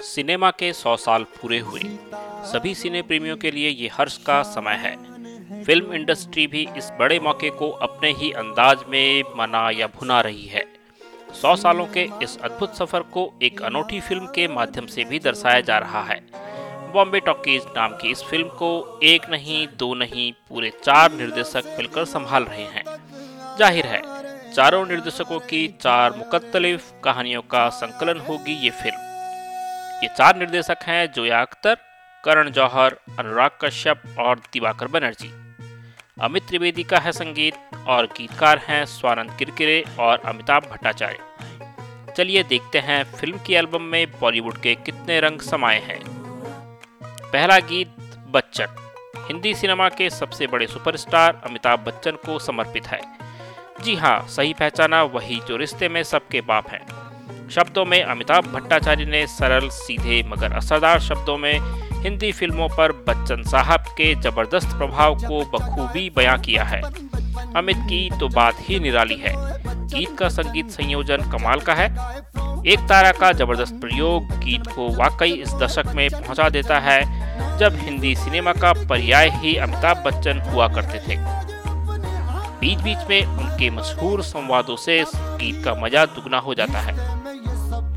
Cinema के 100 साल पूरे हुए। सभी सिने प्रेमियों के लिए ये हर्ष का समय है। फ़िल्म इंडस्ट्री भी इस बड़े मौके को अपने ही अंदाज में मना या भुना रही है। 100 सालों के इस अद्भुत सफ़र को एक अनोखी फ़िल्म के माध्यम से भी दर्शाया जा रहा है। बॉम्बे टॉकीज नाम की इस फ़िल्म को एक नहीं, दो नहीं, पूरे चार निर्देशक मिलकर संभाल रहे हैं। ज़ाहिर है, चारों निर्देशकों की चार मुकतलिफ कहानियों का संकलन होगी ये फ़िल्म। ये चार निर्देशक हैं, जोया अख्तर, करण जौहर, अनुराग कश्यप और दिवाकर बनर्जी। अमित त्रिवेदी का है संगीत और गीतकार हैं स्वानंद किरकिरे और अमिताभ भट्टाचार्य। चलिए देखते हैं फ़िल्म की एल्बम में बॉलीवुड के कितने रंग समाये हैं। पहला गीत, बच्चन। हिंदी सिनेमा के सबसे बड़े सुपरस्टार अमिताभ बच्चन को समर्पित है। जी हाँ सही पहचाना वही जो रिश्ते में सबके बाप हैं। शब्दों में अमिताभ भट्टाचार्य ने सरल, सीधे, मगर असरदार शब्दों में हिंदी फ़िल्मों पर बच्चन साहब के ज़बरदस्त प्रभाव को बखूबी बयां किया है। अमित की तो बात ही निराली है। गीत का संगीत संयोजन कमाल का है। एक तारा का ज़बरदस्त प्रयोग गीत को वाकई इस दशक में पहुँचा देता है, जब हिंदी सिनेमा का पर्याय ही अमिताभ बच्चन हुआ करते थे। बीच बीच में उनके मशहूर संवादों से गीत का मज़ा दुगना हो जाता है।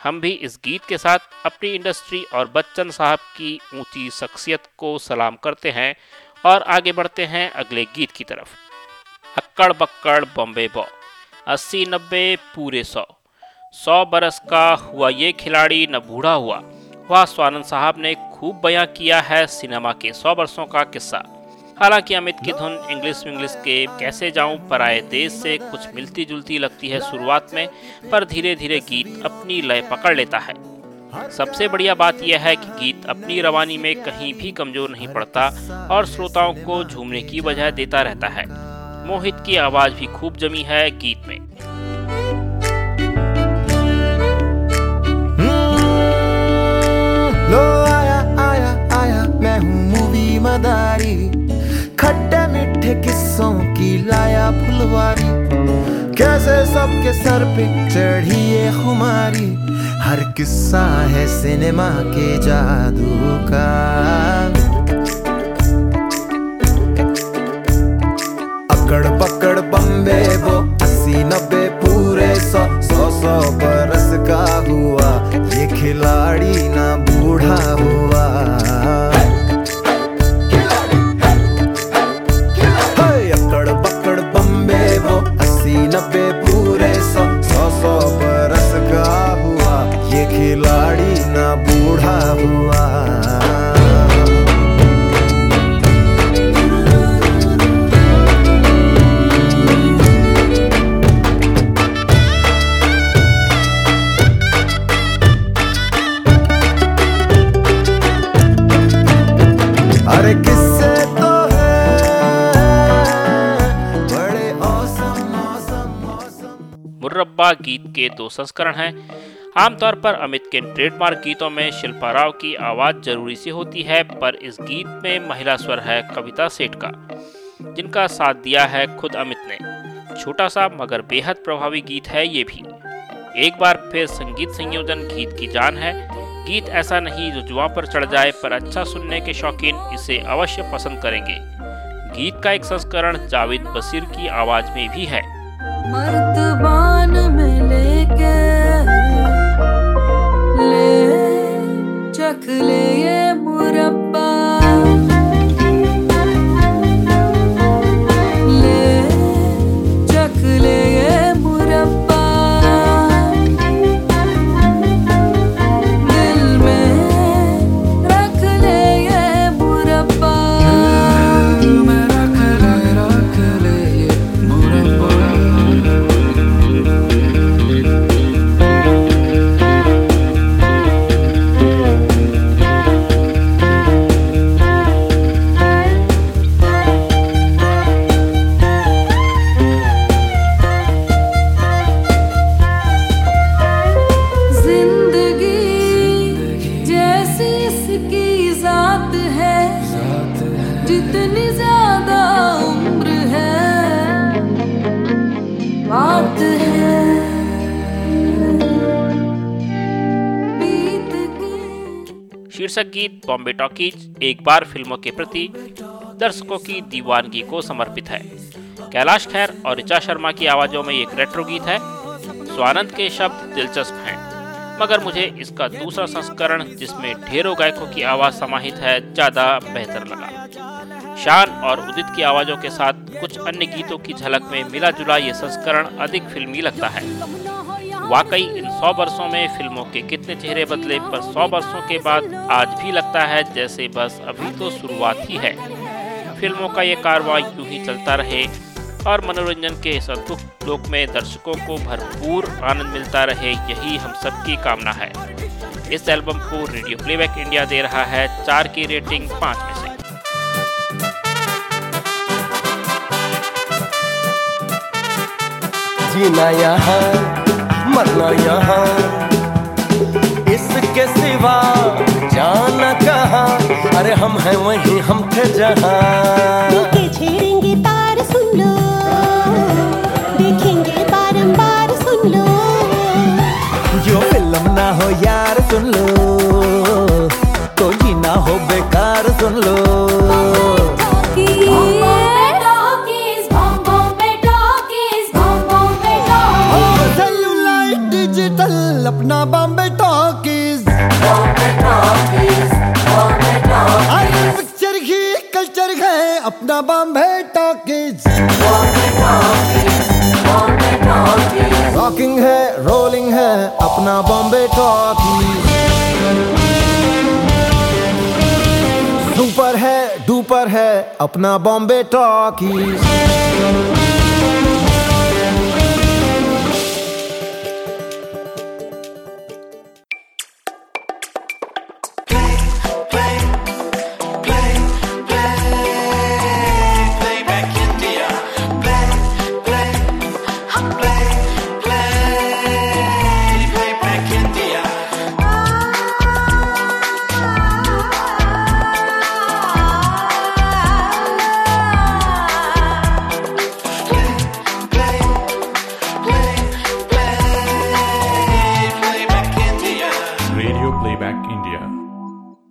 हम भी इस गीत के साथ अपनी इंडस्ट्री और बच्चन साहब की ऊँची शख्सियत को सलाम करते हैं और आगे बढ़ते हैं अगले गीत की तरफ़। अक्कड़ बक्कड़ बॉम्बे बॉ, अस्सी नब्बे पूरे सौ। सौ बरस का हुआ ये खिलाड़ी, न बूढ़ा हुआ। वह स्वानंद साहब ने खूब बयां किया है सिनेमा के सौ बरसों का किस्सा। हालाँकि अमित की धुन इंग्लिश इंग्लिश के कैसे जाऊँ पर आए देश से कुछ मिलती जुलती लगती है शुरुआत में, पर धीरे धीरे गीत अपनी लय पकड़ लेता है। सबसे बढ़िया बात यह है कि गीत अपनी रवानी में कहीं भी कमज़ोर नहीं पड़ता और श्रोताओं को झूमने की वजह देता रहता है। मोहित की आवाज़ भी खूब जमी है गीत में। लो। की लाया फुलवारी। कैसे सबके सर पे चढ़ी ये खुमारी। हर किस्सा है सिनेमा के जादू का। मुर्रब्बा गीत के दो संस्करण हैं। आमतौर पर अमित के ट्रेडमार्क गीतों में शिल्पा राव की आवाज़ ज़रूरी सी होती है, पर इस गीत में महिला स्वर है कविता सेठ का, जिनका साथ दिया है खुद अमित ने। छोटा सा मगर बेहद प्रभावी गीत है ये भी। एक बार फिर संगीत संयोजन गीत की जान है। गीत ऐसा नहीं जो जुआ पर चढ़ जाए, पर अच्छा सुनने के शौकीन इसे अवश्य पसंद करेंगे। गीत का एक संस्करण जावेद बसीर की आवाज़ में भी है। मर्तबान जितनी ज़्यादा उम्र है, बात है। शीर्षक गीत बॉम्बे टॉकीज, एक बार फ़िल्मों के प्रति दर्शकों की दीवानगी को समर्पित है। कैलाश खैर और ऋचा शर्मा की आवाजों में एक रेट्रो गीत है, स्वानंद के शब्द दिलचस्प हैं। मगर मुझे इसका दूसरा संस्करण, जिसमें ढेरों गायकों की आवाज़ समाहित है, ज़्यादा बेहतर लगा। शान और उदित की आवाजों के साथ कुछ अन्य गीतों की झलक में मिला जुला ये संस्करण अधिक फिल्मी लगता है। वाकई, इन सौ वर्षों में फ़िल्मों के कितने चेहरे बदले, पर सौ वर्षों के बाद आज भी लगता है जैसे बस अभी तो शुरुआत ही है। फ़िल्मों का ये कारवां यूँ ही चलता रहे और मनोरंजन के इस अद्भुत लोक में दर्शकों को भरपूर आनंद मिलता रहे यही हम सबकी कामना है। इस एल्बम को रेडियो प्लेबैक इंडिया दे रहा है चार की रेटिंग पाँच में से। जीना यहाँ मरना यहाँ इसके सिवा जाना कहाँ? अरे हम हैं वहीं हम थे जहाँ। अपना बॉम्बे टॉकीज। अरे पिक्चर ही, कल्चर है अपना बॉम्बे टॉकीज। रॉकिंग है, रोलिंग है अपना बॉम्बे टॉकीज। सुपर है, डुपर है अपना बॉम्बे टॉकीज।